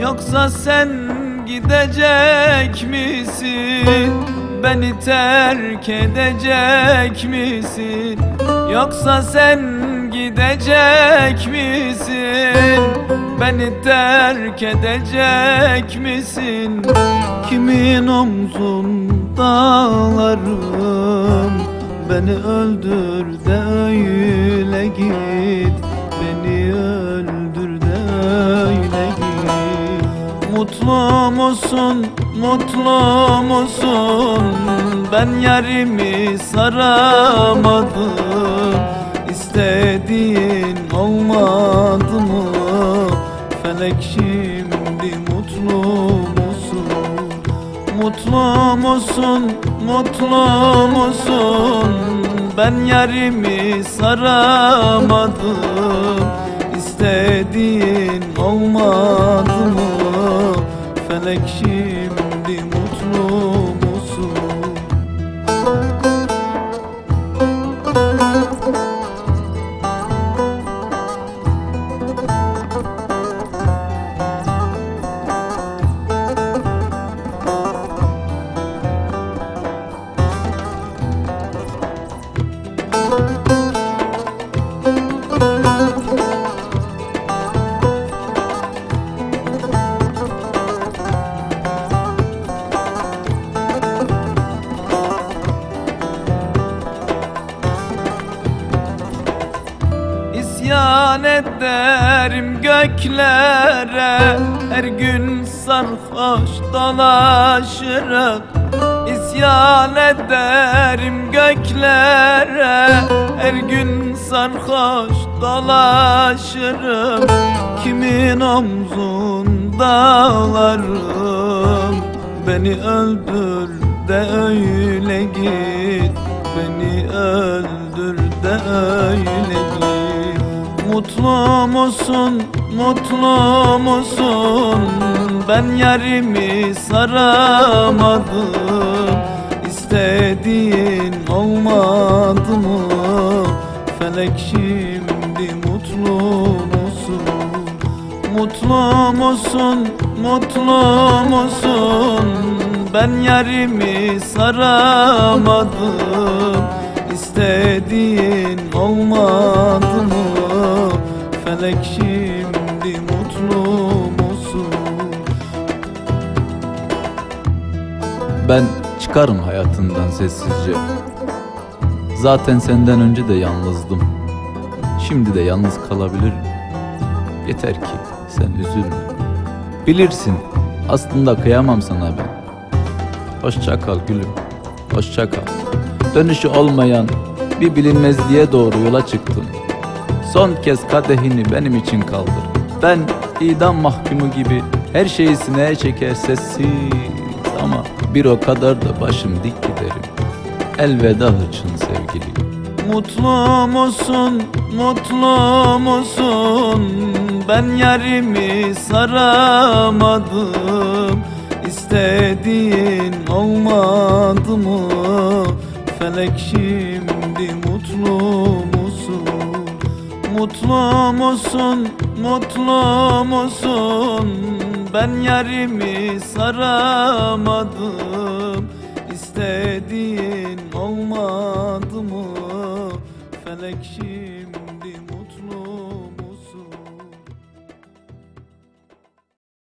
Yoksa sen gidecek misin? Beni terk edecek misin? Yoksa sen gidecek misin? Beni terk edecek misin? Kimin omzunda ağlarım Beni öldür de öyle git Mutlu musun, mutlu musun? Ben yarimi saramadım. İstediğin olmadı mı? Felek şimdi mutlu musun? Mutlu musun, mutlu musun? Ben yarimi saramadım. İstediğin olmadı Felek şimdi İsyan ederim göklere. Her gün sarhoş dolaşırım. İsyan ederim göklere. Her gün sarhoş dolaşırım. Kimin omzunda ağlarım? Beni öldür de öyle git. Beni öldür de öyle git Mutlu musun, mutlu musun? Ben yarimi saramadım. İstediğin olmadı mı? Felek şimdi mutlu musun? Mutlu musun, mutlu musun? Ben yarimi saramadım İstediğin olmadı mı? Felek şimdi mutlu musun? Ben çıkarım hayatından sessizce. Zaten senden önce de yalnızdım. Şimdi de yalnız kalabilirim. Yeter ki sen üzülme. Bilirsin aslında kıyamam sana ben. Hoşça kal gülüm Hoşça kal Dönüşü olmayan bir bilinmezliğe doğru yola çıktım Son kez kadehini benim için kaldır. Ben idam mahkumu gibi her şeyi sineye çeker sessiz Ama bir o kadar da başım dik giderim. Elveda hıçın sevgilim Mutlu musun, mutlu musun? Ben yarimi saramadım. İstediğin olmadı mı Felek şimdi mutlu musun? Mutlu musun, mutlu musun? Ben yarimi saramadım. İstediğin olmadı mı? Felek şimdi